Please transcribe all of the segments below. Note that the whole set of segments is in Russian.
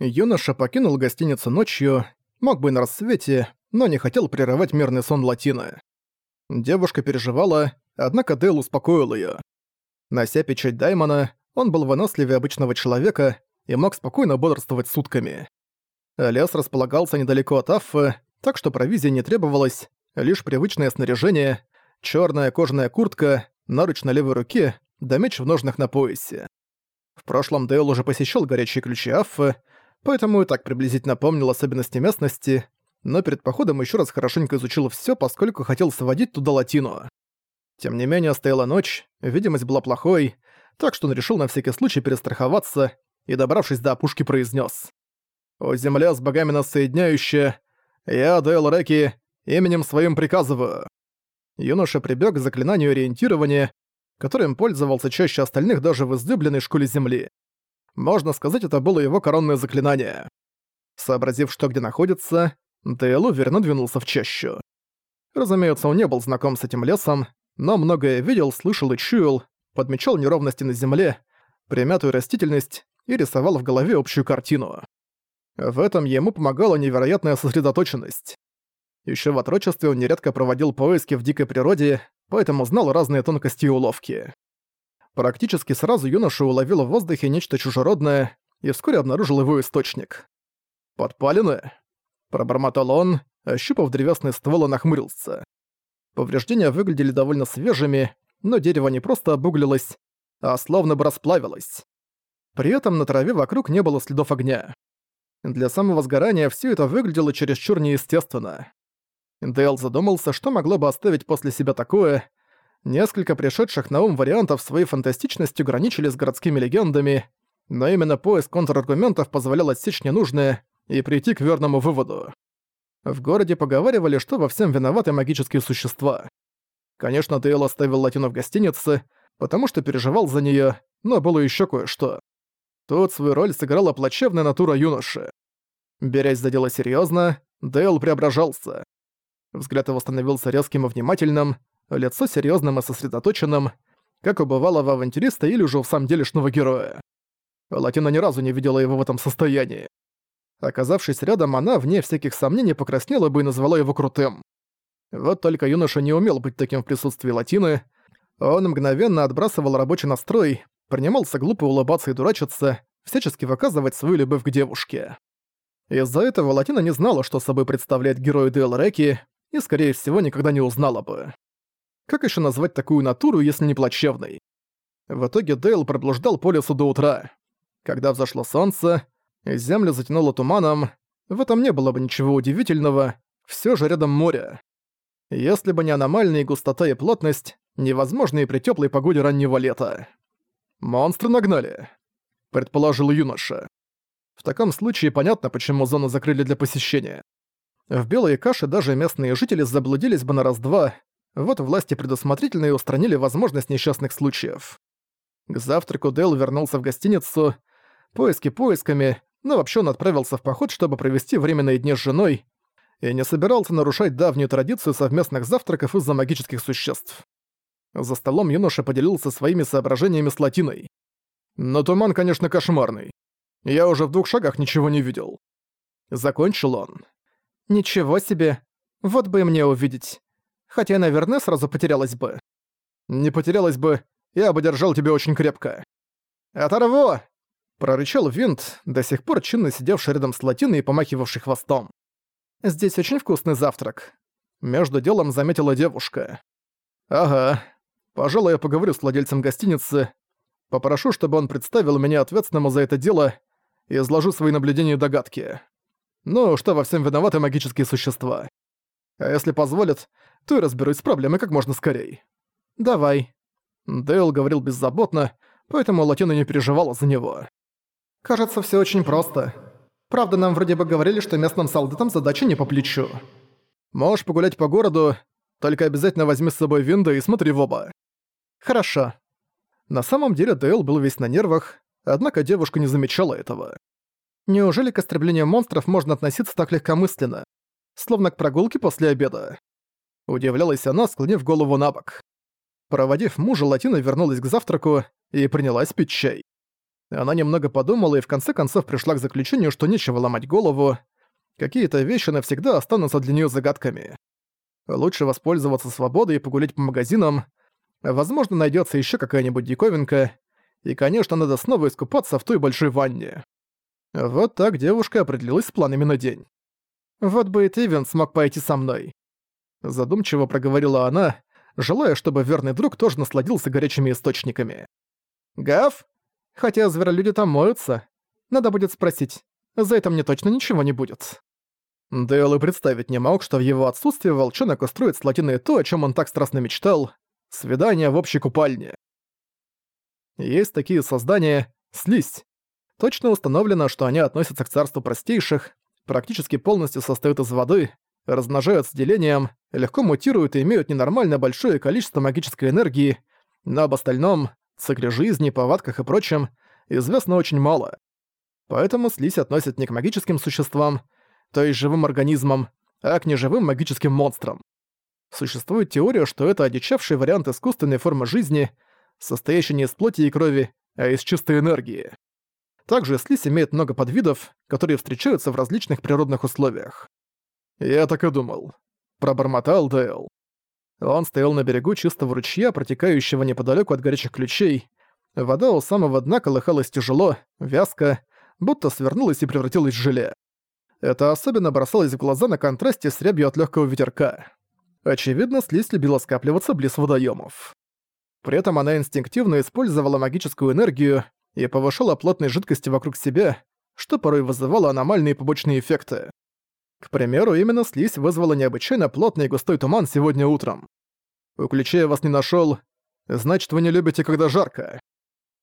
Юноша покинул гостиницу ночью, мог бы и на рассвете, но не хотел прерывать мирный сон Латины. Девушка переживала, однако Дейл успокоил её. Нося печать Даймона, он был выносливее обычного человека и мог спокойно бодрствовать сутками. Лес располагался недалеко от Аффы, так что провизия не требовалась, лишь привычное снаряжение, чёрная кожаная куртка, наруч на левой руке, да меч в ножнах на поясе. В прошлом Дейл уже посещал горячие ключи Аффы, поэтому и так приблизительно помнил особенности местности, но перед походом еще раз хорошенько изучил все, поскольку хотел сводить туда латину. Тем не менее, стояла ночь, видимость была плохой, так что он решил на всякий случай перестраховаться и, добравшись до опушки, произнес: «О земля с богами нас соединяющая, я, Дейл Реки, именем своим приказываю». Юноша прибег к заклинанию ориентирования, которым пользовался чаще остальных даже в излюбленной школе Земли. Можно сказать, это было его коронное заклинание. Сообразив, что где находится, Дейл уверенно двинулся в чащу. Разумеется, он не был знаком с этим лесом, но многое видел, слышал и чуял, подмечал неровности на земле, примятую растительность и рисовал в голове общую картину. В этом ему помогала невероятная сосредоточенность. Еще в отрочестве он нередко проводил поиски в дикой природе, поэтому знал разные тонкости и уловки. Практически сразу юноша уловил в воздухе нечто чужеродное и вскоре обнаружил его источник. «Подпалины?» – пробормотал он, ощупав древесный ствол и нахмурился. Повреждения выглядели довольно свежими, но дерево не просто обуглилось, а словно бы расплавилось. При этом на траве вокруг не было следов огня. Для самого сгорания все это выглядело чересчур неестественно. Дейл задумался, что могло бы оставить после себя такое. Несколько пришедших на ум вариантов своей фантастичностью граничили с городскими легендами, но именно поиск контраргументов позволял отсечь ненужное и прийти к верному выводу. В городе поговаривали, что во всем виноваты магические существа. Конечно, Дейл оставил Латину в гостинице, потому что переживал за неё, но было ещё кое-что. Тут свою роль сыграла плачевная натура юноши. Берясь за дело серьёзно, Дейл преображался. Взгляд его становился резким и внимательным, лицо серьёзным и сосредоточенным, как у бывалого авантюриста или уже в самом делешного героя. Латина ни разу не видела его в этом состоянии. Оказавшись рядом, она, вне всяких сомнений, покраснела бы и назвала его крутым. Вот только юноша не умел быть таким в присутствии Латины. Он мгновенно отбрасывал рабочий настрой, принимался глупо улыбаться и дурачиться, всячески выказывать свою любовь к девушке. Из-за этого Латина не знала, что собой представляет герой Дейл Реки, и, скорее всего, никогда не узнала бы. Как еще назвать такую натуру, если не плачевной? В итоге Дейл проблуждал по лесу до утра. Когда взошло солнце, землю затянуло туманом, в этом не было бы ничего удивительного, все же рядом море. Если бы не аномальные густота и плотность, невозможные при теплой погоде раннего лета. «Монстры нагнали», — предположил юноша. В таком случае понятно, почему зону закрыли для посещения. В белой каше даже местные жители заблудились бы на раз-два, вот власти предусмотрительно устранили возможность несчастных случаев. К завтраку Дэл вернулся в гостиницу. Поиски поисками, но вообще он отправился в поход, чтобы провести временные дни с женой, и не собирался нарушать давнюю традицию совместных завтраков из-за магических существ. За столом юноша поделился своими соображениями с Латиной. Но туман, конечно, кошмарный. Я уже в двух шагах ничего не видел. Закончил он. Ничего себе. Вот бы и мне увидеть. Хотя, наверное, сразу потерялась бы. Не потерялась бы, я бы держал тебя очень крепко. «Оторву!» Прорычал Винт, до сих пор чинно сидевший рядом с Латиной и помахивавший хвостом. «Здесь очень вкусный завтрак». Между делом заметила девушка. «Ага. Пожалуй, я поговорю с владельцем гостиницы. Попрошу, чтобы он представил меня ответственному за это дело и изложу свои наблюдения и догадки. Ну, что во всем виноваты магические существа. А если позволят, то и разберусь с проблемой как можно скорее. Давай». Дейл говорил беззаботно, поэтому Латина не переживала за него. Кажется, все очень просто. Правда, нам вроде бы говорили, что местным солдатам задача не по плечу. Можешь погулять по городу, только обязательно возьми с собой винда и смотри в оба. Хорошо. На самом деле Дейл был весь на нервах, однако девушка не замечала этого. Неужели к истреблению монстров можно относиться так легкомысленно? Словно к прогулке после обеда. Удивлялась она, склонив голову на бок. Проводив мужа, Латина вернулась к завтраку и принялась пить чай. Она немного подумала и в конце концов пришла к заключению, что нечего ломать голову. Какие-то вещи навсегда останутся для нее загадками. Лучше воспользоваться свободой и погулять по магазинам. Возможно, найдется еще какая-нибудь диковинка. И, конечно, надо снова искупаться в той большой ванне. Вот так девушка определилась с планами на день. «Вот бы и Тивен смог пойти со мной». Задумчиво проговорила она, желая, чтобы верный друг тоже насладился горячими источниками. «Гав? Хотя зверолюди там моются. Надо будет спросить. За это мне точно ничего не будет». Дейл и представить не мог, что в его отсутствие волчонок устроит с то, о чем он так страстно мечтал — свидание в общей купальне. Есть такие создания — слизь. Точно установлено, что они относятся к царству простейших, практически полностью состоят из воды, размножаются делением, легко мутируют и имеют ненормально большое количество магической энергии, но об остальном, цикле жизни, повадках и прочем, известно очень мало. Поэтому слизь относят не к магическим существам, то есть живым организмам, а к неживым магическим монстрам. Существует теория, что это одичавший вариант искусственной формы жизни, состоящий не из плоти и крови, а из чистой энергии. Также слизь имеет много подвидов, которые встречаются в различных природных условиях. «Я так и думал», — пробормотал Дейл. Он стоял на берегу чистого ручья, протекающего неподалеку от горячих ключей. Вода у самого дна колыхалась тяжело, вязко, будто свернулась и превратилась в желе. Это особенно бросалось в глаза на контрасте с рябью от легкого ветерка. Очевидно, слизь любила скапливаться близ водоемов. При этом она инстинктивно использовала магическую энергию и повышала плотность жидкости вокруг себя, что порой вызывало аномальные побочные эффекты. К примеру, именно слизь вызвала необычайно плотный и густой туман сегодня утром. У ключей я вас не нашёл, значит, вы не любите, когда жарко.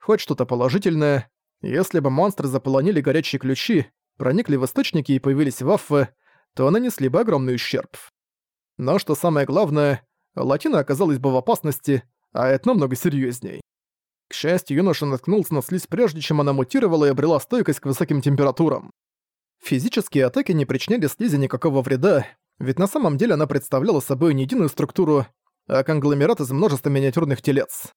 Хоть что-то положительное, если бы монстры заполонили горячие ключи, проникли в источники и появились ваффы, то нанесли бы огромный ущерб. Но что самое главное, Латина оказалась бы в опасности, а это намного серьезней. К счастью, юноша наткнулся на слизь прежде, чем она мутировала и обрела стойкость к высоким температурам. Физические атаки не причиняли слизи никакого вреда, ведь на самом деле она представляла собой не единую структуру, а конгломерат из множества миниатюрных телец.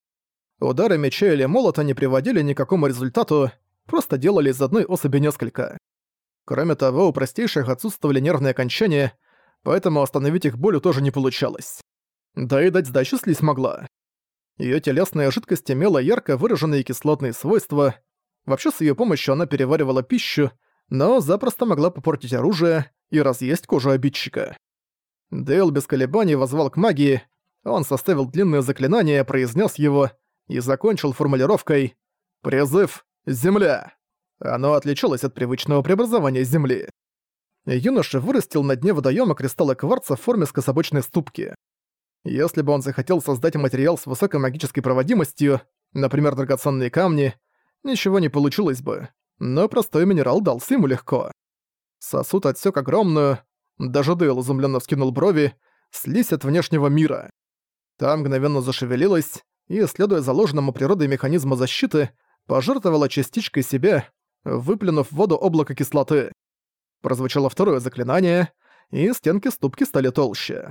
Удары меча или молота не приводили ни к результату, просто делали из одной особи несколько. Кроме того, у простейших отсутствовали нервные окончания, поэтому остановить их болью тоже не получалось. Да и дать сдачу слизь могла. Её телесная жидкость имела ярко выраженные кислотные свойства. Вообще, с её помощью она переваривала пищу, но запросто могла попортить оружие и разъесть кожу обидчика. Дейл без колебаний возвал к магии, он составил длинное заклинание, произнес его и закончил формулировкой «Призыв Земля». Оно отличалось от привычного преобразования Земли. Юноша вырастил на дне водоема кристаллы кварца в форме скособочной ступки. Если бы он захотел создать материал с высокой магической проводимостью, например, драгоценные камни, ничего не получилось бы но простой минерал дался ему легко. Сосуд отсек огромную, даже Дейл изумленно вскинул брови, слизь от внешнего мира. Та мгновенно зашевелилась и, следуя заложенному природой механизму защиты, пожертвовала частичкой себя, выплюнув в воду облако кислоты. Прозвучало второе заклинание, и стенки ступки стали толще.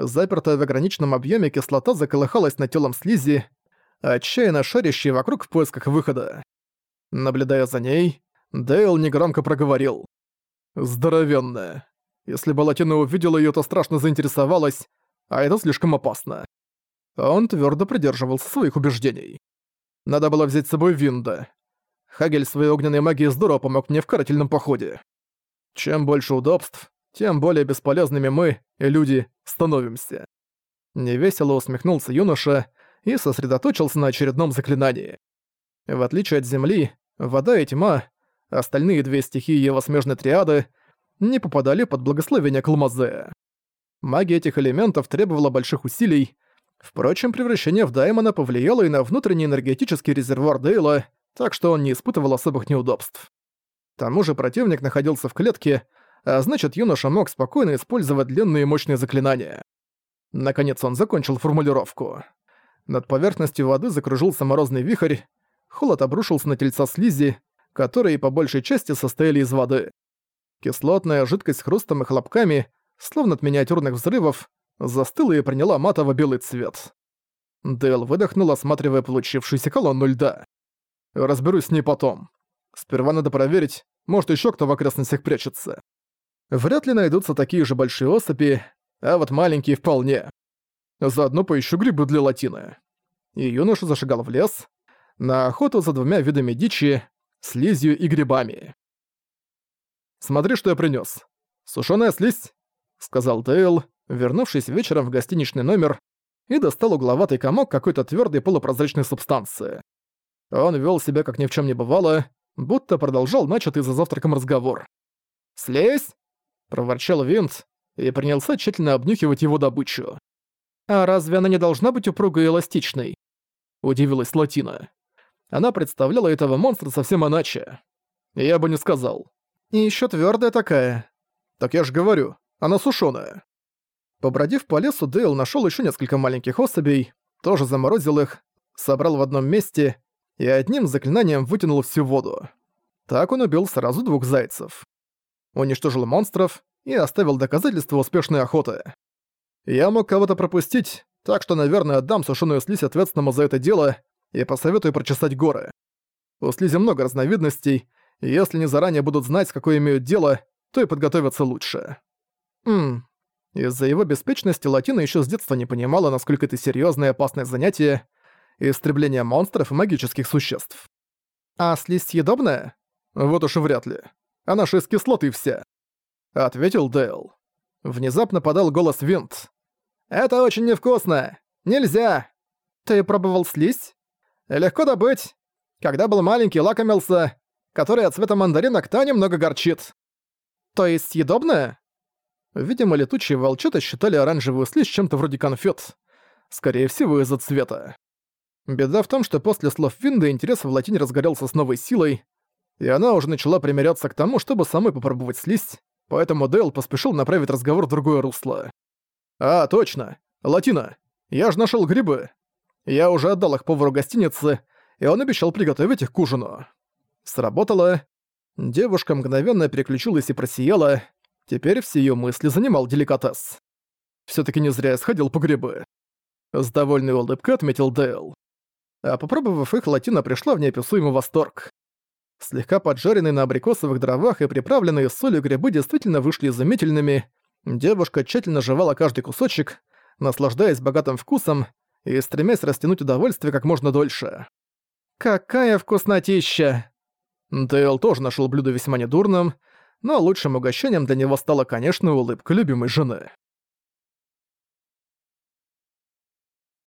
Запертая в ограниченном объеме кислота заколыхалась над телом слизи, отчаянно шарящей вокруг в поисках выхода. Наблюдая за ней, Дейл негромко проговорил. «Здоровенная. Если бы Латина увидела её, то страшно заинтересовалась, а это слишком опасно». Он твёрдо придерживался своих убеждений. Надо было взять с собой Винда. Хагель своей огненной магией здорово помог мне в карательном походе. Чем больше удобств, тем более бесполезными мы, люди, становимся. Невесело усмехнулся юноша и сосредоточился на очередном заклинании. В отличие от Земли, вода и тьма, остальные две стихии его смежной триады, не попадали под благословение Калмазея. Магия этих элементов требовала больших усилий, впрочем, превращение в Даймона повлияло и на внутренний энергетический резервуар Дейла, так что он не испытывал особых неудобств. К тому же противник находился в клетке, а значит юноша мог спокойно использовать длинные мощные заклинания. Наконец он закончил формулировку. Над поверхностью воды закружился морозный вихрь, холод обрушился на тельца слизи, которые по большей части состояли из воды. Кислотная жидкость с хрустом и хлопками, словно от миниатюрных взрывов, застыла и приняла матово-белый цвет. Дэл выдохнул, осматривая получившуюся колонну льда. Разберусь с ней потом. Сперва надо проверить, может еще кто в окрестностях прячется. Вряд ли найдутся такие же большие особи, а вот маленькие вполне. Заодно поищу грибы для латины. И юноша зашагал в лес на охоту за двумя видами дичи, слизью и грибами. «Смотри, что я принёс. Сушёная слизь», — сказал Дейл, вернувшись вечером в гостиничный номер и достал угловатый комок какой-то твёрдой полупрозрачной субстанции. Он вёл себя как ни в чём не бывало, будто продолжал начатый за завтраком разговор. «Слизь?» — проворчал Винт и принялся тщательно обнюхивать его добычу. «А разве она не должна быть упругой и эластичной?» — удивилась Латина. Она представляла этого монстра совсем иначе. Я бы не сказал. И ещё твёрдая такая. Так я ж говорю, она сушёная. Побродив по лесу, Дейл нашёл ещё несколько маленьких особей, тоже заморозил их, собрал в одном месте и одним заклинанием вытянул всю воду. Так он убил сразу двух зайцев. Уничтожил монстров и оставил доказательства успешной охоты. Я мог кого-то пропустить, так что, наверное, отдам сушеную слизь ответственному за это дело и посоветую прочесать горы. У слизи много разновидностей, и если они заранее будут знать, с какой имеют дело, то и подготовятся лучше. Ммм. Из-за его беспечности Латина еще с детства не понимала, насколько это серьезное и опасное занятие — истребление монстров и магических существ. А слизь съедобная? Вот уж вряд ли. Она же из кислоты вся. Ответил Дейл. Внезапно подал голос Винт. «Это очень невкусно! Нельзя! Ты пробовал слизь?» Легко добыть. Когда был маленький, лакомился, который от цвета мандаринок та немного горчит. То есть съедобная? Видимо, летучие волчата считали оранжевую слизь чем-то вроде конфет. Скорее всего, из-за цвета. Беда в том, что после слов Винда интерес в латине разгорелся с новой силой, и она уже начала примиряться к тому, чтобы самой попробовать слизь, поэтому Дейл поспешил направить разговор в другое русло. «А, точно! Латина! Я же нашел грибы! Я уже отдал их повару гостиницы, и он обещал приготовить их к ужину. Сработало. Девушка мгновенно переключилась и просияла. Теперь все ее мысли занимал деликатес. все таки не зря я сходил по грибы. С довольной улыбкой отметил Дейл. А попробовав их, Латина пришла в неописуемый восторг. Слегка поджаренные на абрикосовых дровах и приправленные солью грибы действительно вышли изумительными. Девушка тщательно жевала каждый кусочек, наслаждаясь богатым вкусом и стремясь растянуть удовольствие как можно дольше. «Какая вкуснотища!» Дейл тоже нашел блюдо весьма недурным, но лучшим угощением для него стала, конечно, улыбка любимой жены.